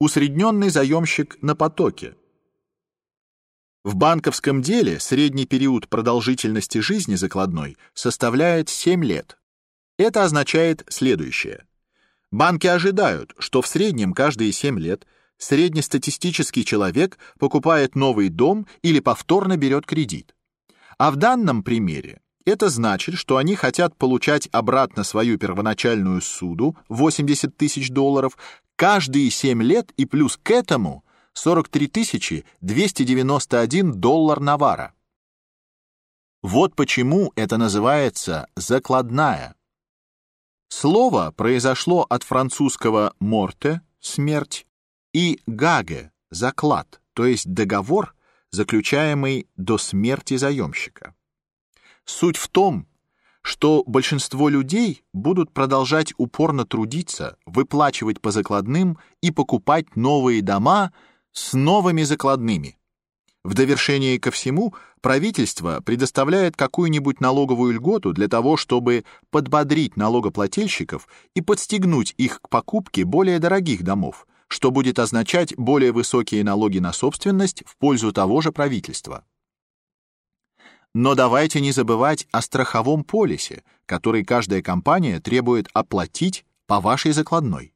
Усредненный заемщик на потоке. В банковском деле средний период продолжительности жизни закладной составляет 7 лет. Это означает следующее. Банки ожидают, что в среднем каждые 7 лет среднестатистический человек покупает новый дом или повторно берет кредит. А в данном примере это значит, что они хотят получать обратно свою первоначальную суду 80 тысяч долларов каждые 7 лет и плюс к этому 43 291 доллар навара. Вот почему это называется закладная. Слово произошло от французского «морте» — смерть и «гаге» — заклад, то есть договор, заключаемый до смерти заемщика. Суть в том, что большинство людей будут продолжать упорно трудиться, выплачивать по закладным и покупать новые дома с новыми закладными. В довершение ко всему, правительство предоставляет какую-нибудь налоговую льготу для того, чтобы подбодрить налогоплательщиков и подстегнуть их к покупке более дорогих домов, что будет означать более высокие налоги на собственность в пользу того же правительства. Но давайте не забывать о страховом полисе, который каждая компания требует оплатить по вашей закладной.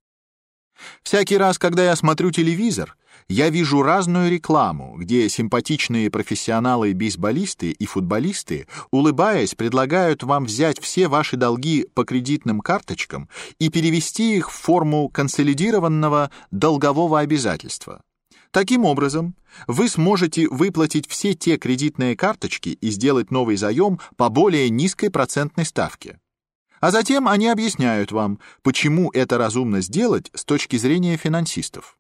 Всякий раз, когда я смотрю телевизор, я вижу разную рекламу, где симпатичные профессионалы-бейсболисты и футболисты, улыбаясь, предлагают вам взять все ваши долги по кредитным карточкам и перевести их в форму консолидированного долгового обязательства. Таким образом, вы сможете выплатить все те кредитные карточки и сделать новый заем по более низкой процентной ставке. А затем они объясняют вам, почему это разумно сделать с точки зрения финансистов.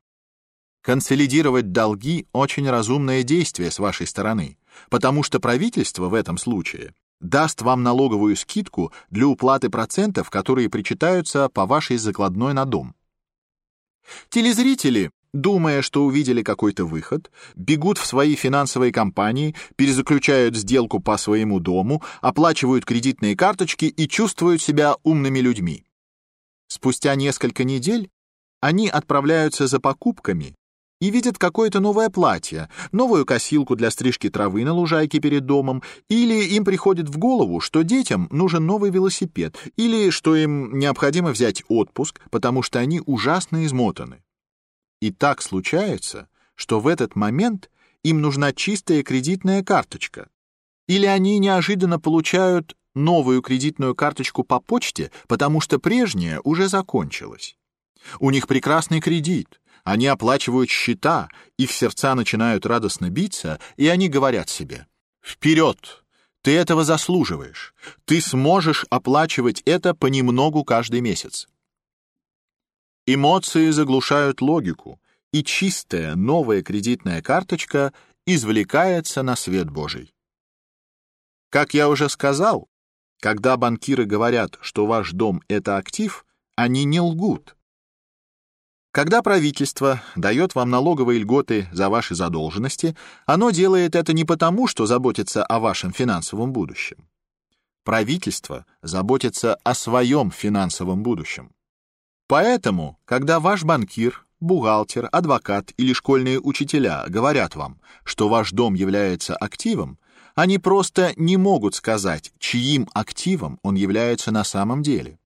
Консолидировать долги — очень разумное действие с вашей стороны, потому что правительство в этом случае даст вам налоговую скидку для уплаты процентов, которые причитаются по вашей закладной на дом. Телезрители думая, что увидели какой-то выход, бегут в свои финансовые компании, перезаключают сделку по своему дому, оплачивают кредитные карточки и чувствуют себя умными людьми. Спустя несколько недель они отправляются за покупками и видят какое-то новое платье, новую косилку для стрижки травы на лужайке перед домом, или им приходит в голову, что детям нужен новый велосипед, или что им необходимо взять отпуск, потому что они ужасно измотаны. И так случается, что в этот момент им нужна чистая кредитная карточка. Или они неожиданно получают новую кредитную карточку по почте, потому что прежняя уже закончилась. У них прекрасный кредит, они оплачивают счета, их сердца начинают радостно биться, и они говорят себе «Вперед! Ты этого заслуживаешь! Ты сможешь оплачивать это понемногу каждый месяц!» Эмоции заглушают логику, и чистая новая кредитная карточка извлекается на свет Божий. Как я уже сказал, когда банкиры говорят, что ваш дом — это актив, они не лгут. Когда правительство дает вам налоговые льготы за ваши задолженности, оно делает это не потому, что заботится о вашем финансовом будущем. Правительство заботится о своем финансовом будущем. Поэтому, когда ваш банкир, бухгалтер, адвокат или школьные учителя говорят вам, что ваш дом является активом, они просто не могут сказать, чьим активом он является на самом деле.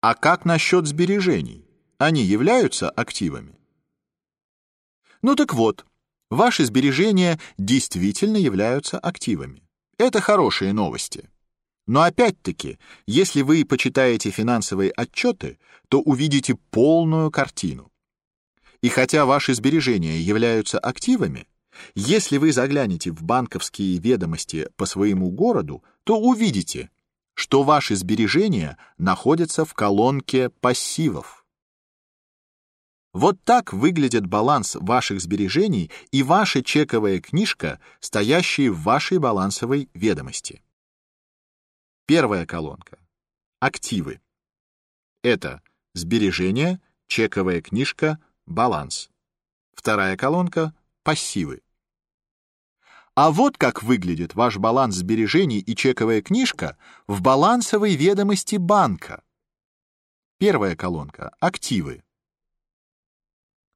А как насчет сбережений? Они являются активами? Ну так вот, ваши сбережения действительно являются активами. Это хорошие новости. Но опять-таки, если вы почитаете финансовые отчеты, то увидите полную картину. И хотя ваши сбережения являются активами, если вы заглянете в банковские ведомости по своему городу, то увидите, что ваши сбережения находятся в колонке пассивов. Вот так выглядит баланс ваших сбережений и ваша чековая книжка, стоящие в вашей балансовой ведомости. Первая колонка. Активы. Это сбережения, чековая книжка, баланс. Вторая колонка — пассивы. А вот как выглядит ваш баланс сбережений и чековая книжка в балансовой ведомости банка. Первая колонка — активы.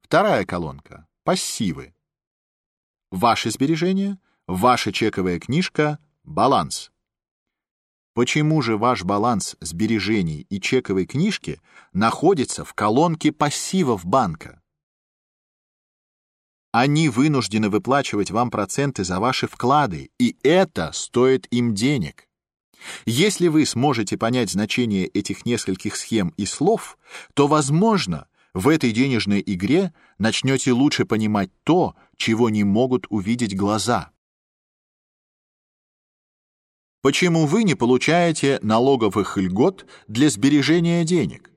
Вторая колонка — пассивы. Ваши сбережения, ваша чековая книжка, баланс. Почему же ваш баланс сбережений и чековой книжки находится в колонке пассивов банка? Они вынуждены выплачивать вам проценты за ваши вклады, и это стоит им денег. Если вы сможете понять значение этих нескольких схем и слов, то, возможно, в этой денежной игре начнете лучше понимать то, чего не могут увидеть глаза. Почему вы не получаете налоговых льгот для сбережения денег?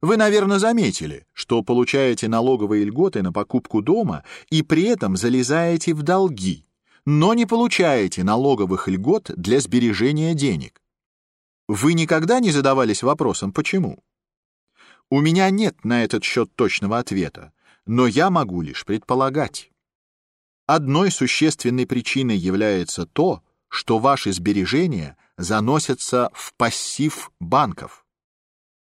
Вы, наверное, заметили, что получаете налоговые льготы на покупку дома и при этом залезаете в долги, но не получаете налоговых льгот для сбережения денег. Вы никогда не задавались вопросом «почему?». У меня нет на этот счет точного ответа, но я могу лишь предполагать. Одной существенной причиной является то, что ваши сбережения заносятся в пассив банков.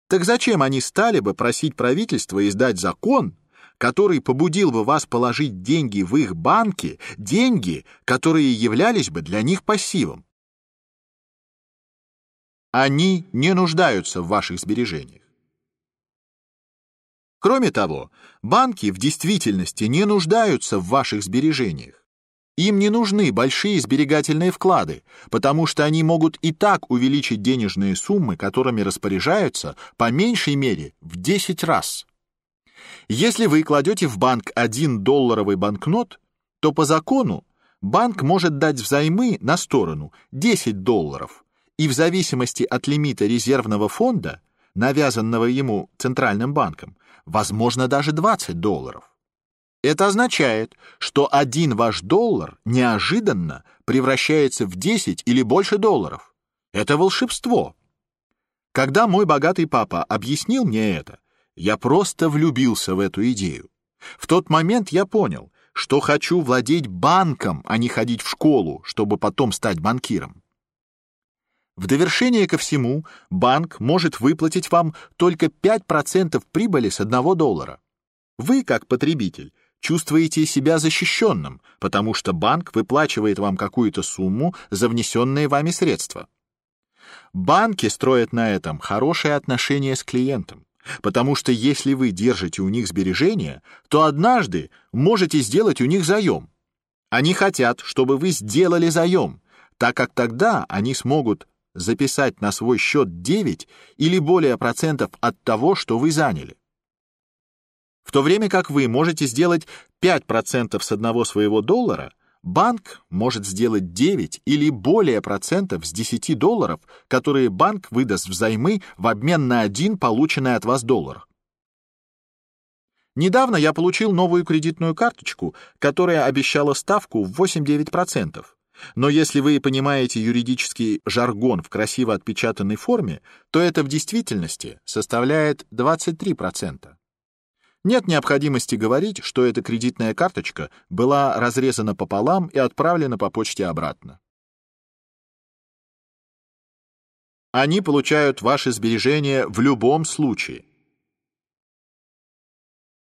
Так зачем они стали бы просить правительство издать закон, который побудил бы вас положить деньги в их банки, деньги, которые являлись бы для них пассивом? Они не нуждаются в ваших сбережениях. Кроме того, банки в действительности не нуждаются в ваших сбережениях. Им не нужны большие сберегательные вклады, потому что они могут и так увеличить денежные суммы, которыми распоряжаются, по меньшей мере в 10 раз. Если вы кладете в банк 1 долларовый банкнот, то по закону банк может дать взаймы на сторону 10 долларов, и в зависимости от лимита резервного фонда, навязанного ему Центральным банком, возможно даже 20 долларов. Это означает, что один ваш доллар неожиданно превращается в 10 или больше долларов. Это волшебство. Когда мой богатый папа объяснил мне это, я просто влюбился в эту идею. В тот момент я понял, что хочу владеть банком, а не ходить в школу, чтобы потом стать банкиром. В довершение ко всему, банк может выплатить вам только 5% прибыли с одного доллара. Вы, как потребитель, чувствуете себя защищенным, потому что банк выплачивает вам какую-то сумму за внесенные вами средства. Банки строят на этом хорошие отношения с клиентом, потому что если вы держите у них сбережения, то однажды можете сделать у них заем. Они хотят, чтобы вы сделали заем, так как тогда они смогут записать на свой счет 9 или более процентов от того, что вы заняли в то время как вы можете сделать 5% с одного своего доллара, банк может сделать 9 или более процентов с 10 долларов, которые банк выдаст взаймы в обмен на один полученный от вас доллар. Недавно я получил новую кредитную карточку, которая обещала ставку в 8-9%. Но если вы понимаете юридический жаргон в красиво отпечатанной форме, то это в действительности составляет 23%. Нет необходимости говорить, что эта кредитная карточка была разрезана пополам и отправлена по почте обратно. Они получают ваши сбережения в любом случае.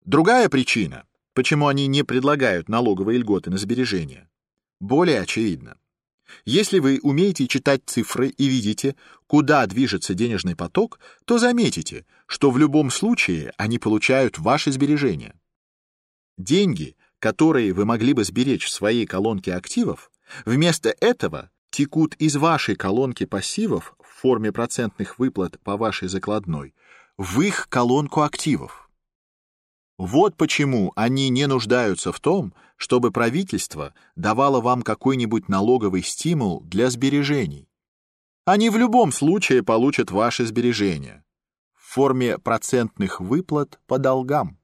Другая причина, почему они не предлагают налоговые льготы на сбережения, более очевидна. Если вы умеете читать цифры и видите, куда движется денежный поток, то заметите, что в любом случае они получают ваши сбережения. Деньги, которые вы могли бы сберечь в своей колонке активов, вместо этого текут из вашей колонки пассивов в форме процентных выплат по вашей закладной в их колонку активов. Вот почему они не нуждаются в том, чтобы правительство давало вам какой-нибудь налоговый стимул для сбережений. Они в любом случае получат ваши сбережения в форме процентных выплат по долгам.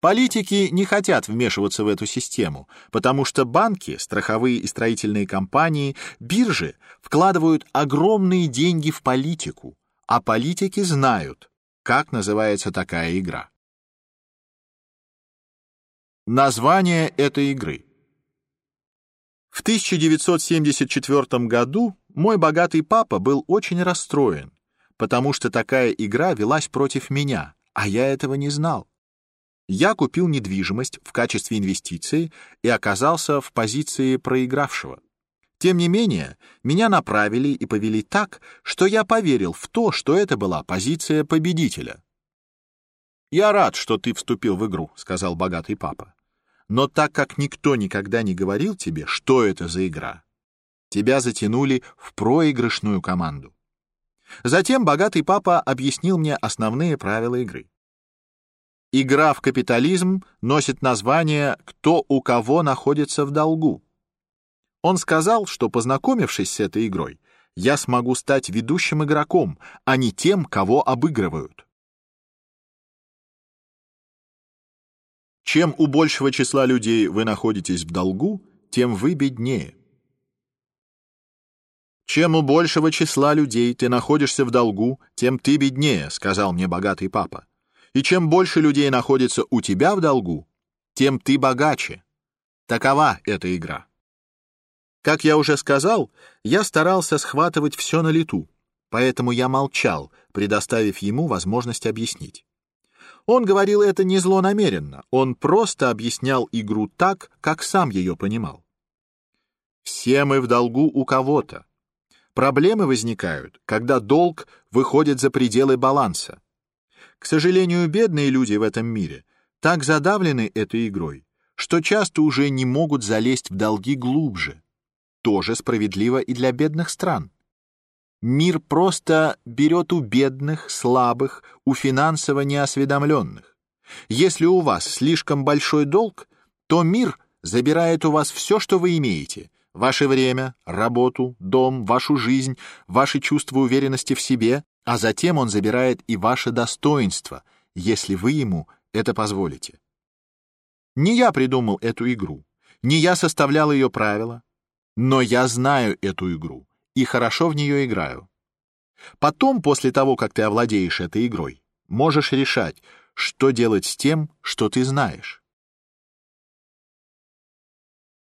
Политики не хотят вмешиваться в эту систему, потому что банки, страховые и строительные компании, биржи вкладывают огромные деньги в политику, а политики знают, как называется такая игра? Название этой игры. В 1974 году мой богатый папа был очень расстроен, потому что такая игра велась против меня, А я этого не знал. Я купил недвижимость в качестве инвестиции и оказался в позиции проигравшего. Тем не менее, меня направили и повели так, что я поверил в то, что это была позиция победителя. «Я рад, что ты вступил в игру», — сказал богатый папа. «Но так как никто никогда не говорил тебе, что это за игра, тебя затянули в проигрышную команду». Затем богатый папа объяснил мне основные правила игры. Игра в капитализм носит название «Кто у кого находится в долгу». Он сказал, что, познакомившись с этой игрой, я смогу стать ведущим игроком, а не тем, кого обыгрывают. Чем у большего числа людей вы находитесь в долгу, тем вы беднее. Чем у большего числа людей ты находишься в долгу, тем ты беднее, сказал мне богатый папа. И чем больше людей находится у тебя в долгу, тем ты богаче. Такова эта игра. Как я уже сказал, я старался схватывать все на лету, поэтому я молчал, предоставив ему возможность объяснить. Он говорил это не злонамеренно, он просто объяснял игру так, как сам ее понимал. Все мы в долгу у кого-то. Проблемы возникают, когда долг выходит за пределы баланса. К сожалению, бедные люди в этом мире так задавлены этой игрой, что часто уже не могут залезть в долги глубже тоже справедливо и для бедных стран. Мир просто берет у бедных, слабых, у финансово неосведомленных. Если у вас слишком большой долг, то мир забирает у вас все, что вы имеете: ваше время, работу, дом, вашу жизнь, ваши чувства уверенности в себе, а затем он забирает и ваше достоинство, если вы ему это позволите. Не я придумал эту игру, не я составлял ее правила, но я знаю эту игру и хорошо в нее играю. Потом, после того, как ты овладеешь этой игрой, можешь решать, что делать с тем, что ты знаешь.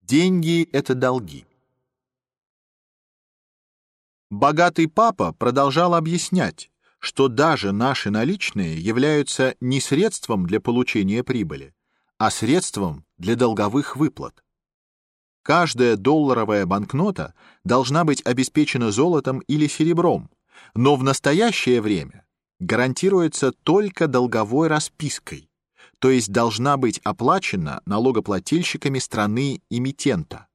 Деньги — это долги. Богатый папа продолжал объяснять, что даже наши наличные являются не средством для получения прибыли, а средством для долговых выплат. Каждая долларовая банкнота должна быть обеспечена золотом или серебром, но в настоящее время гарантируется только долговой распиской, то есть должна быть оплачена налогоплательщиками страны эмитента.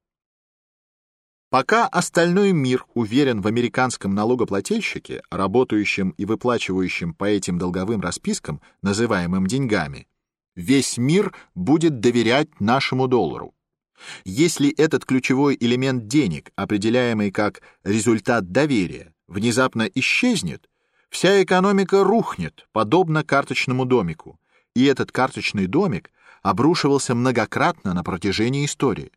Пока остальной мир уверен в американском налогоплательщике, работающем и выплачивающем по этим долговым распискам, называемым деньгами, весь мир будет доверять нашему доллару. Если этот ключевой элемент денег, определяемый как результат доверия, внезапно исчезнет, вся экономика рухнет, подобно карточному домику, и этот карточный домик обрушивался многократно на протяжении истории.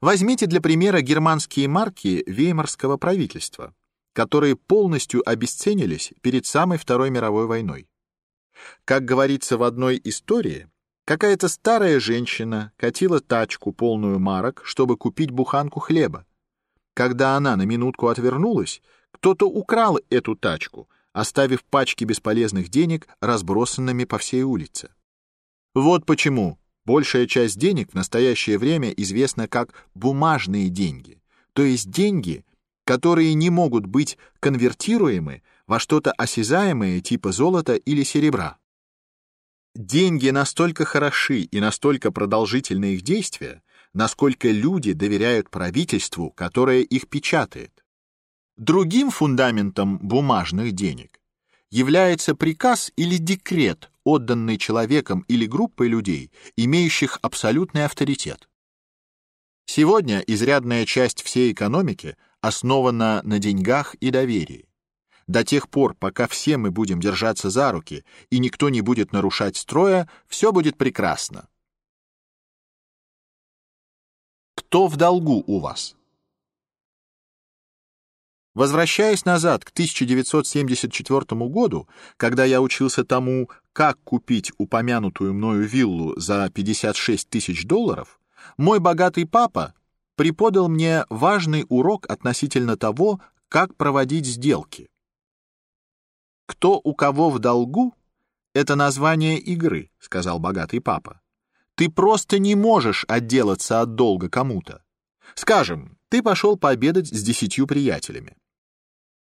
Возьмите для примера германские марки веймарского правительства, которые полностью обесценились перед самой Второй мировой войной. Как говорится в одной истории, Какая-то старая женщина катила тачку, полную марок, чтобы купить буханку хлеба. Когда она на минутку отвернулась, кто-то украл эту тачку, оставив пачки бесполезных денег разбросанными по всей улице. Вот почему большая часть денег в настоящее время известна как бумажные деньги, то есть деньги, которые не могут быть конвертируемы во что-то осязаемое типа золота или серебра. Деньги настолько хороши и настолько продолжительны их действия, насколько люди доверяют правительству, которое их печатает. Другим фундаментом бумажных денег является приказ или декрет, отданный человеком или группой людей, имеющих абсолютный авторитет. Сегодня изрядная часть всей экономики основана на деньгах и доверии. До тех пор, пока все мы будем держаться за руки и никто не будет нарушать строя, все будет прекрасно. Кто в долгу у вас? Возвращаясь назад к 1974 году, когда я учился тому, как купить упомянутую мною виллу за 56 тысяч долларов, мой богатый папа преподал мне важный урок относительно того, как проводить сделки. Кто у кого в долгу, Это название игры, сказал богатый папа. Ты просто не можешь отделаться от долга кому-то. Скажем, ты пошел пообедать с десятью приятелями.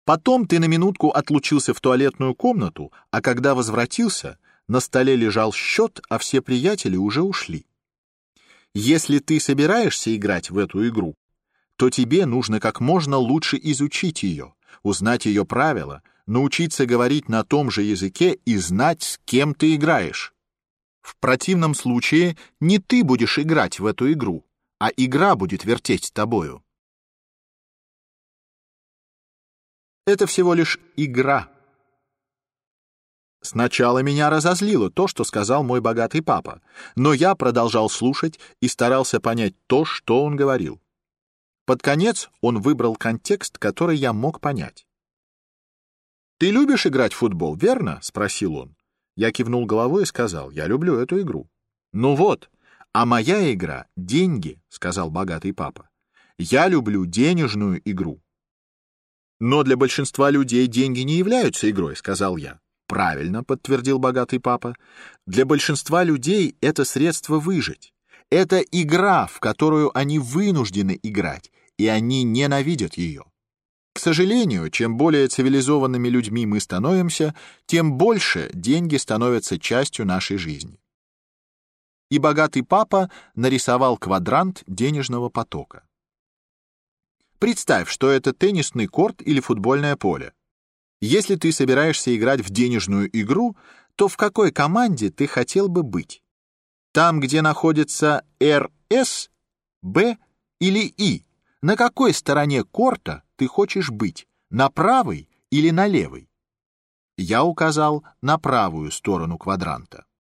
Потом ты на минутку отлучился в туалетную комнату, а когда возвратился, на столе лежал счет, а все приятели уже ушли. Если ты собираешься играть в эту игру, то тебе нужно как можно лучше изучить ее, узнать ее правила, научиться говорить на том же языке и знать, с кем ты играешь. В противном случае не ты будешь играть в эту игру, а игра будет вертеть тобою. Это всего лишь игра. Сначала меня разозлило то, что сказал мой богатый папа, но я продолжал слушать и старался понять то, что он говорил. Под конец он выбрал контекст, который я мог понять. «Ты любишь играть в футбол, верно?» — спросил он. Я кивнул головой и сказал, «Я люблю эту игру». «Ну вот, а моя игра — деньги», — сказал богатый папа. «Я люблю денежную игру». «Но для большинства людей деньги не являются игрой», — сказал я. «Правильно», — подтвердил богатый папа. «Для большинства людей это средство выжить. Это игра, в которую они вынуждены играть, и они ненавидят ее. К сожалению, чем более цивилизованными людьми мы становимся, тем больше деньги становятся частью нашей жизни. И богатый папа нарисовал квадрант денежного потока. Представь, что это теннисный корт или футбольное поле. Если ты собираешься играть в денежную игру, то в какой команде ты хотел бы быть? Там, где находится РС, Б или И? На какой стороне корта ты хочешь быть? На правой или на левой? Я указал на правую сторону квадранта.